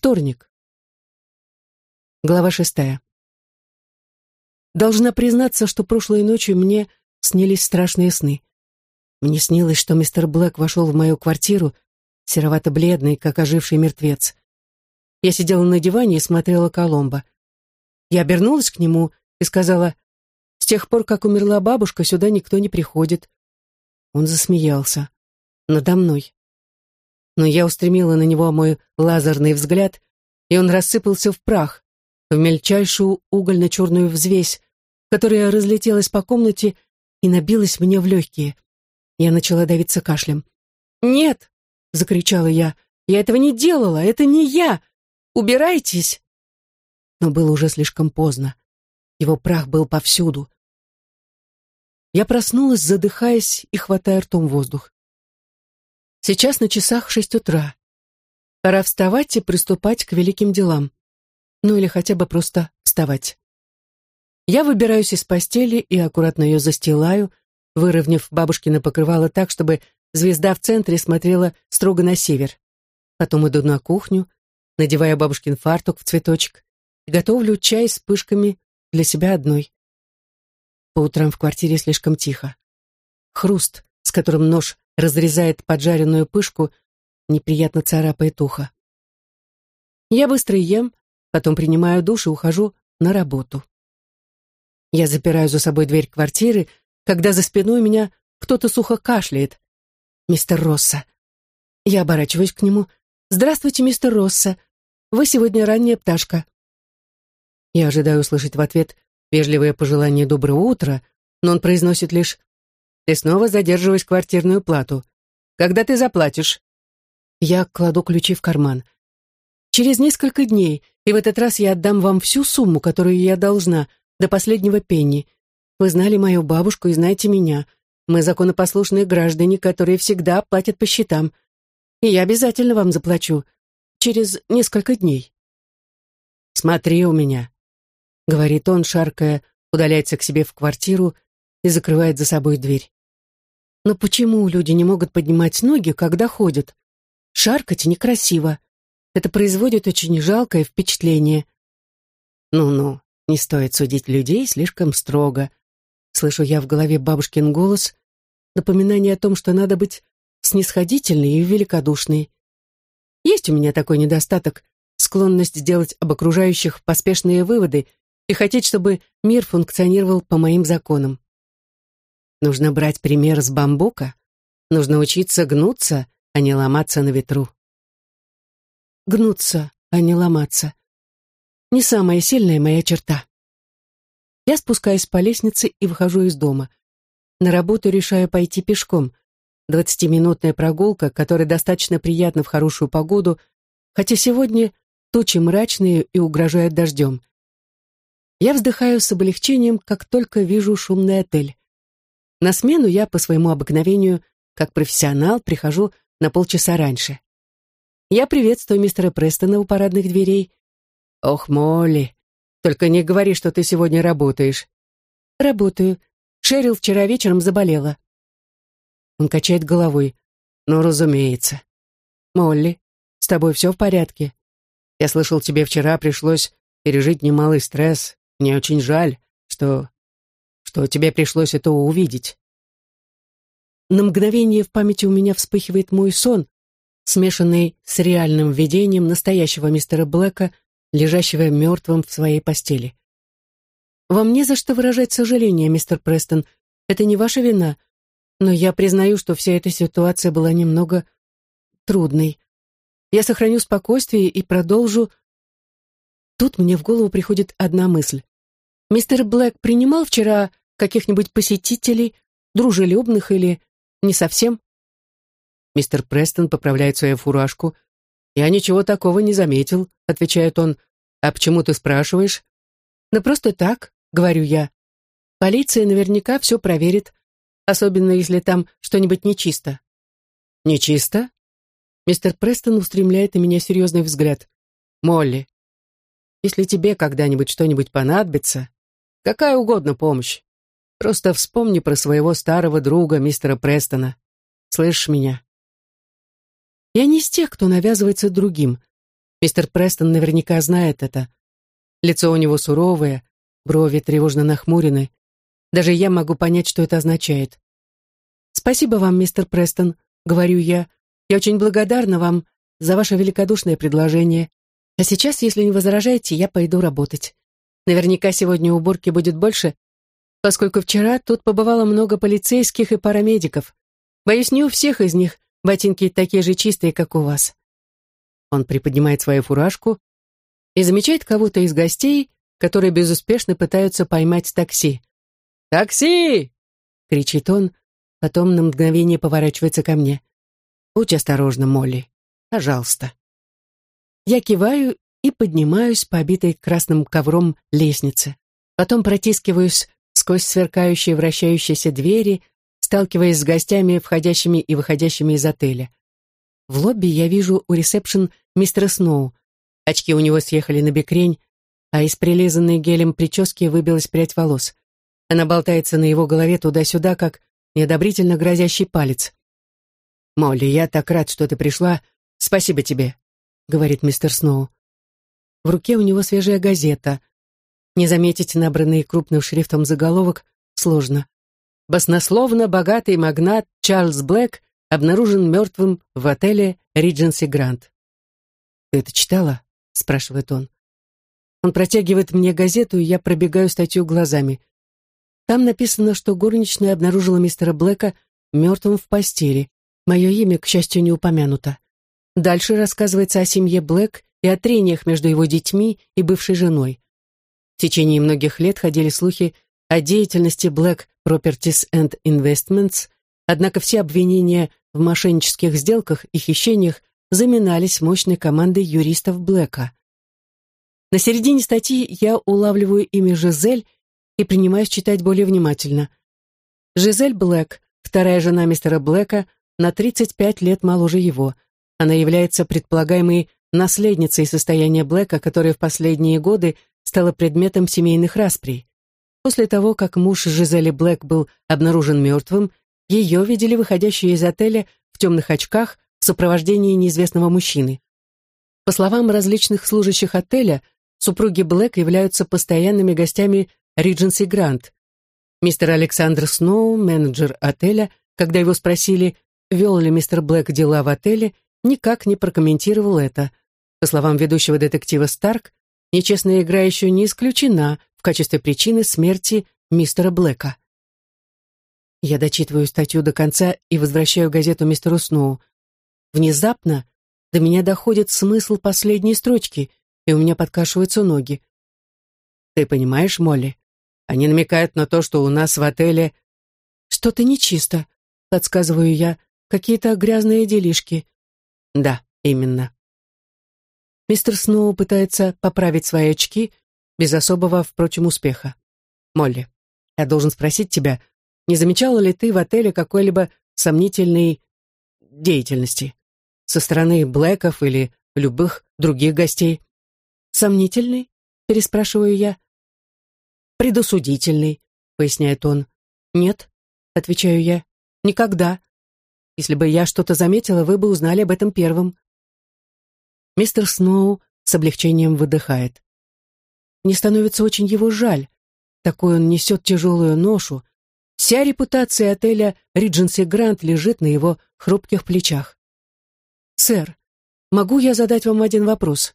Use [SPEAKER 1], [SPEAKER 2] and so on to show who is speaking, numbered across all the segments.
[SPEAKER 1] Вторник. Глава шестая. Должна признаться, что прошлой ночью мне снились страшные сны. Мне снилось, что мистер Блэк вошел в мою квартиру, серовато-бледный, как оживший мертвец. Я сидела на диване и смотрела Коломбо. Я обернулась к нему и сказала, «С тех пор, как умерла бабушка, сюда никто не приходит». Он засмеялся. Надо мной. Но я устремила на него мой лазерный взгляд, и он рассыпался в прах, в мельчайшую угольно-черную взвесь, которая разлетелась по комнате и набилась мне в легкие. Я начала давиться кашлем. «Нет!» — закричала я. «Я этого не делала! Это не я! Убирайтесь!» Но было уже слишком поздно. Его прах был повсюду. Я проснулась, задыхаясь и хватая ртом воздух. Сейчас на часах шесть утра. Пора вставать и приступать к великим делам. Ну или хотя бы просто вставать. Я выбираюсь из постели и аккуратно ее застилаю, выровняв бабушкино покрывало так, чтобы звезда в центре смотрела строго на север. Потом иду на кухню, надеваю бабушкин фартук в цветочек и готовлю чай с пышками для себя одной. По утрам в квартире слишком тихо. Хруст, с которым нож разрезает поджаренную пышку, неприятно царапает ухо. Я быстро ем, потом принимаю душ и ухожу на работу. Я запираю за собой дверь квартиры, когда за спиной меня кто-то сухо кашляет. Мистер Росса. Я оборачиваюсь к нему. «Здравствуйте, мистер Росса. Вы сегодня ранняя пташка». Я ожидаю услышать в ответ вежливое пожелание «доброе утро», но он произносит лишь «Ты снова задерживаешь квартирную плату. Когда ты заплатишь?» Я кладу ключи в карман. «Через несколько дней, и в этот раз я отдам вам всю сумму, которую я должна, до последнего пенни. Вы знали мою бабушку и знаете меня. Мы законопослушные граждане, которые всегда платят по счетам. И я обязательно вам заплачу. Через несколько дней». «Смотри у меня», — говорит он, шаркая, удаляется к себе в квартиру и закрывает за собой дверь. Но почему люди не могут поднимать ноги, когда ходят? Шаркать некрасиво. Это производит очень жалкое впечатление. Ну-ну, не стоит судить людей слишком строго. Слышу я в голове бабушкин голос, напоминание о том, что надо быть снисходительной и великодушной. Есть у меня такой недостаток, склонность делать об окружающих поспешные выводы и хотеть, чтобы мир функционировал по моим законам. Нужно брать пример с бамбука. Нужно учиться гнуться, а не ломаться на ветру. Гнуться, а не ломаться. Не самая сильная моя черта. Я спускаюсь по лестнице и выхожу из дома. На работу решаю пойти пешком. Двадцатиминутная прогулка, которая достаточно приятна в хорошую погоду, хотя сегодня тучи мрачные и угрожают дождем. Я вздыхаю с облегчением, как только вижу шумный отель. На смену я по своему обыкновению, как профессионал, прихожу на полчаса раньше. Я приветствую мистера Престона у парадных дверей. «Ох, Молли, только не говори, что ты сегодня работаешь». «Работаю. Шерил вчера вечером заболела». Он качает головой. «Ну, разумеется». «Молли, с тобой все в порядке? Я слышал, тебе вчера пришлось пережить немалый стресс. Мне очень жаль, что что тебе пришлось это увидеть. На мгновение в памяти у меня вспыхивает мой сон, смешанный с реальным видением настоящего мистера Блэка, лежащего мертвым в своей постели. «Вам не за что выражать сожаление, мистер Престон. Это не ваша вина. Но я признаю, что вся эта ситуация была немного трудной. Я сохраню спокойствие и продолжу...» Тут мне в голову приходит одна мысль. «Мистер Блэк принимал вчера каких-нибудь посетителей, дружелюбных или не совсем? Мистер Престон поправляет свою фуражку. «Я ничего такого не заметил», — отвечает он. «А почему ты спрашиваешь?» «Ну просто так», — говорю я. «Полиция наверняка все проверит, особенно если там что-нибудь нечисто». «Нечисто?» Мистер Престон устремляет на меня серьезный взгляд. «Молли, если тебе когда-нибудь что-нибудь понадобится, какая угодно помощь, Просто вспомни про своего старого друга, мистера Престона. Слышишь меня? Я не из тех, кто навязывается другим. Мистер Престон наверняка знает это. Лицо у него суровое, брови тревожно нахмурены. Даже я могу понять, что это означает. «Спасибо вам, мистер Престон», — говорю я. «Я очень благодарна вам за ваше великодушное предложение. А сейчас, если не возражаете, я пойду работать. Наверняка сегодня уборки будет больше, поскольку вчера тут побывало много полицейских и парамедиков. Боюсь, не у всех из них ботинки такие же чистые, как у вас». Он приподнимает свою фуражку и замечает кого-то из гостей, которые безуспешно пытаются поймать такси. «Такси!» — кричит он, потом на мгновение поворачивается ко мне. «Будь осторожна, Молли. Пожалуйста». Я киваю и поднимаюсь по обитой красным ковром лестнице. Потом протискиваюсь сквозь сверкающие вращающиеся двери, сталкиваясь с гостями, входящими и выходящими из отеля. В лобби я вижу у ресепшн мистера Сноу. Очки у него съехали на бекрень, а из прилизанной гелем прически выбилась прядь волос. Она болтается на его голове туда-сюда, как неодобрительно грозящий палец. «Молли, я так рад, что ты пришла. Спасибо тебе», — говорит мистер Сноу. В руке у него свежая газета. Не заметить набранный крупным шрифтом заголовок сложно. Баснословно богатый магнат Чарльз Блэк обнаружен мертвым в отеле Ридженси Грант. «Ты это читала?» — спрашивает он. Он протягивает мне газету, и я пробегаю статью глазами. Там написано, что горничная обнаружила мистера Блэка мертвым в постели. Мое имя, к счастью, не упомянуто. Дальше рассказывается о семье Блэк и о трениях между его детьми и бывшей женой. В течение многих лет ходили слухи о деятельности Black Properties and Investments, однако все обвинения в мошеннических сделках и хищениях заминались мощной командой юристов Блэка. На середине статьи я улавливаю имя Жизель и принимаюсь читать более внимательно. Жизель Блэк, вторая жена мистера Блэка, на 35 лет моложе его. Она является предполагаемой наследницей состояния Блэка, которое в последние годы стало предметом семейных расприй. После того, как муж Жизели Блэк был обнаружен мертвым, ее видели выходящей из отеля в темных очках в сопровождении неизвестного мужчины. По словам различных служащих отеля, супруги Блэк являются постоянными гостями Ридженси Грант. Мистер Александр Сноу, менеджер отеля, когда его спросили, вел ли мистер Блэк дела в отеле, никак не прокомментировал это. По словам ведущего детектива Старк, нечестная игра еще не исключена в качестве причины смерти мистера Блэка. Я дочитываю статью до конца и возвращаю газету мистеру Сноу. Внезапно до меня доходит смысл последней строчки, и у меня подкашиваются ноги. Ты понимаешь, Молли? Они намекают на то, что у нас в отеле... Что-то нечисто, подсказываю я. Какие-то грязные делишки. Да, именно. Мистер Сноу пытается поправить свои очки, без особого, впрочем, успеха. Молли, я должен спросить тебя, не замечала ли ты в отеле какой-либо сомнительной деятельности со стороны Блэков или любых других гостей? Сомнительный? Переспрашиваю я. Предосудительный, поясняет он. Нет, отвечаю я. Никогда. Если бы я что-то заметила, вы бы узнали об этом первым. Мистер Сноу с облегчением выдыхает. Мне становится очень его жаль. Такой он несет тяжелую ношу, Вся репутация отеля «Ридженси Грант» лежит на его хрупких плечах. «Сэр, могу я задать вам один вопрос?»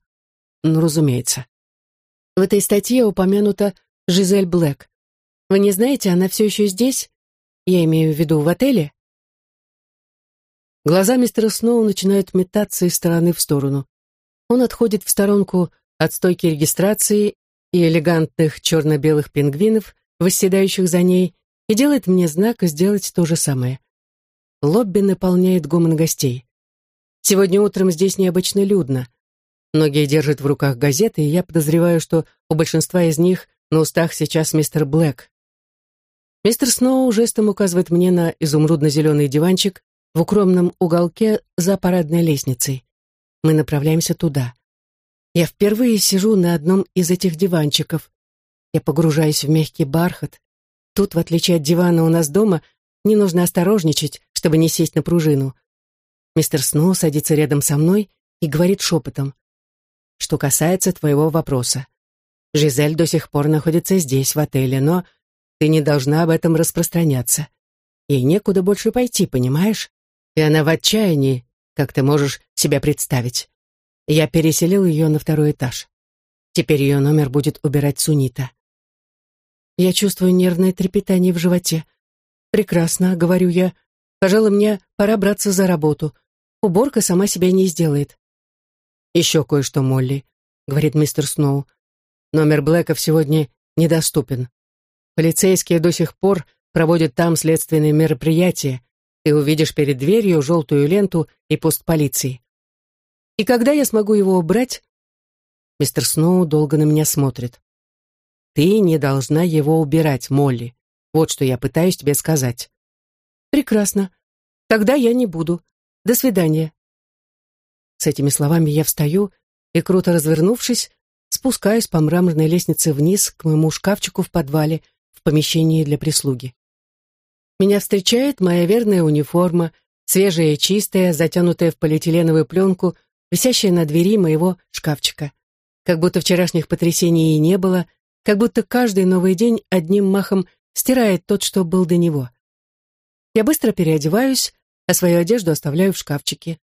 [SPEAKER 1] «Ну, разумеется». В этой статье упомянута Жизель Блэк. Вы не знаете, она все еще здесь? Я имею в виду в отеле? Глаза мистера Сноу начинают метаться из стороны в сторону. Он отходит в сторонку от стойки регистрации и элегантных черно-белых пингвинов, восседающих за ней, и делает мне знак сделать то же самое. Лобби наполняет гомон гостей. Сегодня утром здесь необычно людно. Многие держат в руках газеты, и я подозреваю, что у большинства из них на устах сейчас мистер Блэк. Мистер Сноу жестом указывает мне на изумрудно-зеленый диванчик в укромном уголке за парадной лестницей. Мы направляемся туда. Я впервые сижу на одном из этих диванчиков. Я погружаюсь в мягкий бархат, Тут, в отличие от дивана у нас дома, не нужно осторожничать, чтобы не сесть на пружину. Мистер Сноу садится рядом со мной и говорит шепотом. что касается твоего вопроса. Жизель до сих пор находится здесь, в отеле, но ты не должна об этом распространяться. Ей некуда больше пойти, понимаешь? И она в отчаянии, как ты можешь себя представить. Я переселил ее на второй этаж. Теперь ее номер будет убирать Сунита. Я чувствую нервное трепетание в животе. «Прекрасно», — говорю я. «Пожалуй, мне пора браться за работу. Уборка сама себя не сделает». «Еще кое-что, Молли», — говорит мистер Сноу. «Номер Блэков сегодня недоступен. Полицейские до сих пор проводят там следственные мероприятия. Ты увидишь перед дверью желтую ленту и пост полиции. И когда я смогу его убрать?» Мистер Сноу долго на меня смотрит. Ты не должна его убирать, Молли. Вот что я пытаюсь тебе сказать. Прекрасно. Тогда я не буду. До свидания. С этими словами я встаю и, круто развернувшись, спускаюсь по мраморной лестнице вниз к моему шкафчику в подвале в помещении для прислуги. Меня встречает моя верная униформа, свежая и чистая, затянутая в полиэтиленовую пленку, висящая на двери моего шкафчика. Как будто вчерашних потрясений и не было, как будто каждый новый день одним махом стирает тот, что был до него. Я быстро переодеваюсь, а свою одежду оставляю в шкафчике.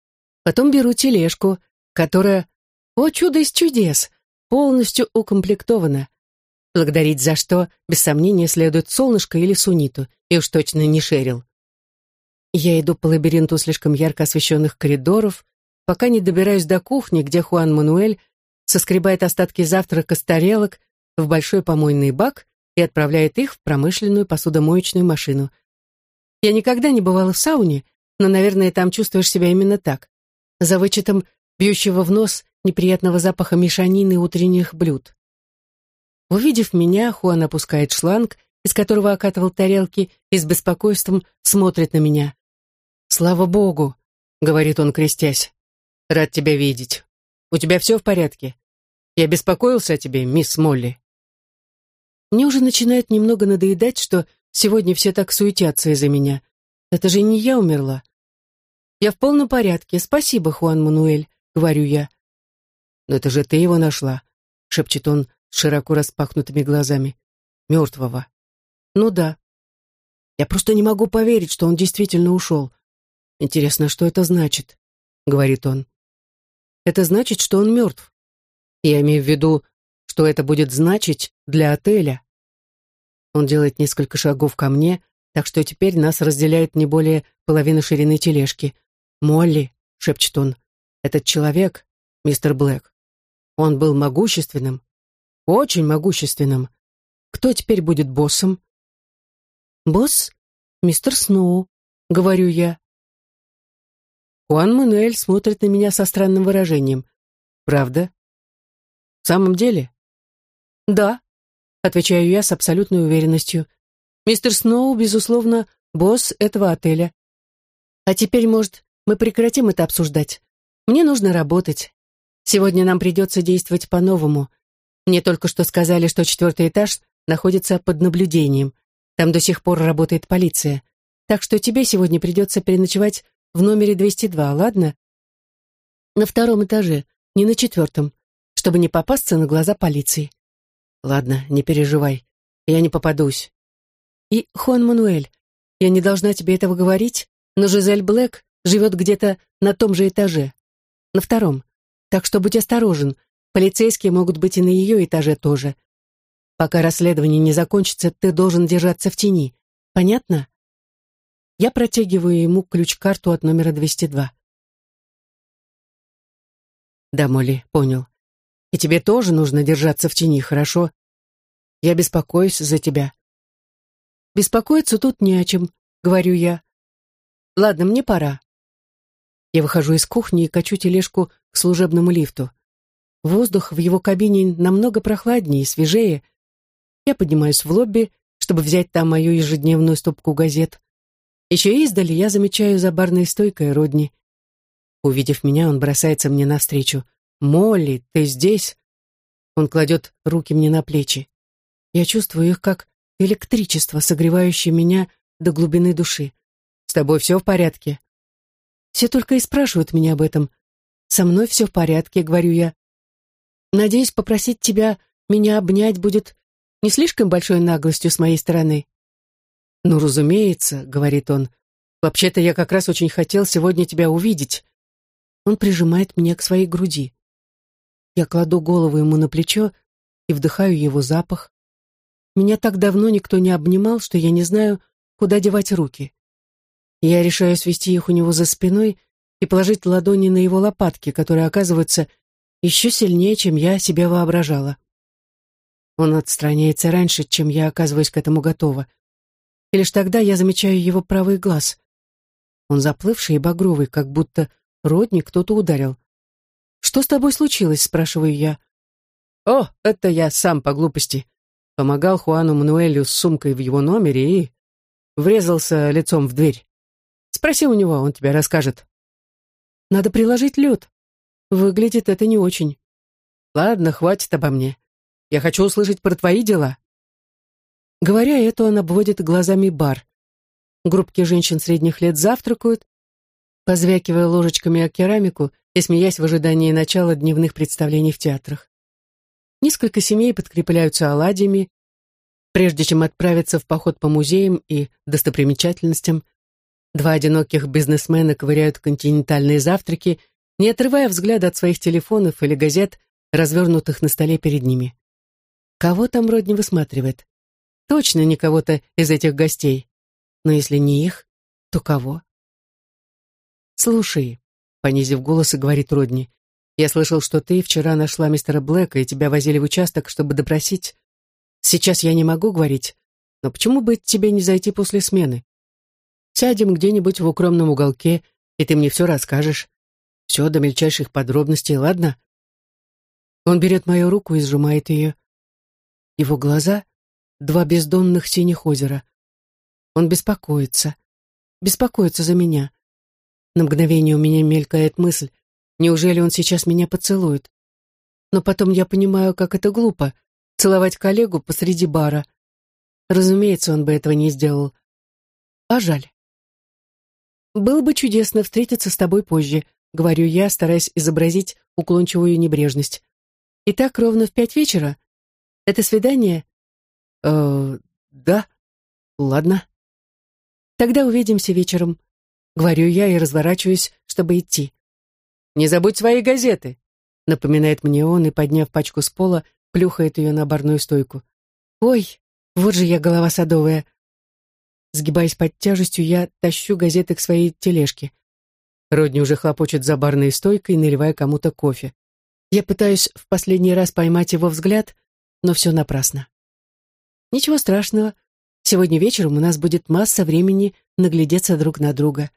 [SPEAKER 1] Потом беру тележку, которая, о чудо из чудес, полностью укомплектована. Благодарить за что, без сомнения, следует солнышко или суниту, и уж точно не шерил. Я иду по лабиринту слишком ярко освещенных коридоров, пока не добираюсь до кухни, где Хуан Мануэль соскребает остатки завтрака с тарелок, в большой помойный бак и отправляет их в промышленную посудомоечную машину. Я никогда не бывала в сауне, но, наверное, там чувствуешь себя именно так, за вычетом бьющего в нос неприятного запаха мешанины утренних блюд. Увидев меня, Хуан опускает шланг, из которого окатывал тарелки, и с беспокойством смотрит на меня. «Слава Богу!» — говорит он, крестясь. «Рад тебя видеть. У тебя все в порядке? Я беспокоился о тебе, мисс Молли». Мне уже начинает немного надоедать, что сегодня все так суетятся из-за меня. Это же не я умерла. Я в полном порядке. Спасибо, Хуан Мануэль, говорю я. Но это же ты его нашла, шепчет он широко распахнутыми глазами. Мертвого. Ну да. Я просто не могу поверить, что он действительно ушел. Интересно, что это значит, говорит он. Это значит, что он мертв. Я имею в виду, что это будет значить для отеля. Он делает несколько шагов ко мне, так что теперь нас разделяет не более половины ширины тележки. «Молли», — шепчет он, — «этот человек, мистер Блэк, он был могущественным, очень могущественным. Кто теперь будет боссом?» «Босс? Мистер Сноу», — говорю я. Хуан Мануэль смотрит на меня со странным выражением. «Правда? В самом деле?» «Да», — отвечаю я с абсолютной уверенностью. «Мистер Сноу, безусловно, босс этого отеля. А теперь, может, мы прекратим это обсуждать? Мне нужно работать. Сегодня нам придется действовать по-новому. Мне только что сказали, что четвертый этаж находится под наблюдением. Там до сих пор работает полиция. Так что тебе сегодня придется переночевать в номере 202, ладно? На втором этаже, не на четвертом, чтобы не попасться на глаза полиции. Ладно, не переживай. Я не попадусь. И, Хуан Мануэль, я не должна тебе этого говорить, но Жизель Блэк живет где-то на том же этаже. На втором. Так что будь осторожен. Полицейские могут быть и на ее этаже тоже. Пока расследование не закончится, ты должен держаться в тени. Понятно? Я протягиваю ему ключ-карту от номера 202. Да, Молли, понял. И тебе тоже нужно держаться в тени, хорошо? Я беспокоюсь за тебя. Беспокоиться тут не о чем, говорю я. Ладно, мне пора. Я выхожу из кухни и качу тележку к служебному лифту. Воздух в его кабине намного прохладнее и свежее. Я поднимаюсь в лобби, чтобы взять там мою ежедневную стопку газет. Еще издали я замечаю за барной стойкой Родни. Увидев меня, он бросается мне навстречу. «Молли, ты здесь?» Он кладет руки мне на плечи. Я чувствую их как электричество, согревающее меня до глубины души. «С тобой все в порядке?» Все только и спрашивают меня об этом. «Со мной все в порядке», — говорю я. Надеюсь, попросить тебя меня обнять будет не слишком большой наглостью с моей стороны. «Ну, разумеется», — говорит он. «Вообще-то я как раз очень хотел сегодня тебя увидеть». Он прижимает меня к своей груди. Я кладу голову ему на плечо и вдыхаю его запах. Меня так давно никто не обнимал, что я не знаю, куда девать руки. Я решаю свести их у него за спиной и положить ладони на его лопатки, которые оказываются еще сильнее, чем я себе воображала. Он отстраняется раньше, чем я оказываюсь к этому готова. И лишь тогда я замечаю его правый глаз. Он заплывший и багровый, как будто Родни кто-то ударил. «Что с тобой случилось?» — спрашиваю я. «О, это я сам по глупости. Помогал Хуану Мануэлю с сумкой в его номере и врезался лицом в дверь. Спроси у него, он тебе расскажет». «Надо приложить лед. Выглядит это не очень». «Ладно, хватит обо мне. Я хочу услышать про твои дела». Говоря это, он обводит глазами бар. Группки женщин средних лет завтракают, позвякивая ложечками о керамику и смеясь в ожидании начала дневных представлений в театрах. Несколько семей подкрепляются оладьями, прежде чем отправиться в поход по музеям и достопримечательностям. Два одиноких бизнесмена ковыряют континентальные завтраки, не отрывая взгляда от своих телефонов или газет, развернутых на столе перед ними. Кого там Родни высматривает? Точно не кого-то из этих гостей. Но если не их, то кого? «Слушай», — понизив голос, и говорит Родни, «я слышал, что ты вчера нашла мистера Блэка и тебя возили в участок, чтобы допросить. Сейчас я не могу говорить, но почему бы тебе не зайти после смены? Сядем где-нибудь в укромном уголке, и ты мне все расскажешь. Все до мельчайших подробностей, ладно?» Он берет мою руку и сжимает ее. Его глаза — два бездонных синих озера. Он беспокоится, беспокоится за меня. На мгновение у меня мелькает мысль, неужели он сейчас меня поцелует? Но потом я понимаю, как это глупо — целовать коллегу посреди бара. Разумеется, он бы этого не сделал. А жаль. «Было бы чудесно встретиться с тобой позже», — говорю я, стараясь изобразить уклончивую небрежность. «Итак, ровно в пять вечера? Это свидание?» «Э, да. Ладно». «Тогда увидимся вечером», Говорю я и разворачиваюсь, чтобы идти. «Не забудь свои газеты», — напоминает мне он и, подняв пачку с пола, плюхает ее на барную стойку. «Ой, вот же я голова садовая». Сгибаясь под тяжестью, я тащу газеты к своей тележке. Родни уже хлопочет за барной стойкой, наливая кому-то кофе. Я пытаюсь в последний раз поймать его взгляд, но все напрасно. Ничего страшного. Сегодня вечером у нас будет масса времени наглядеться друг на друга.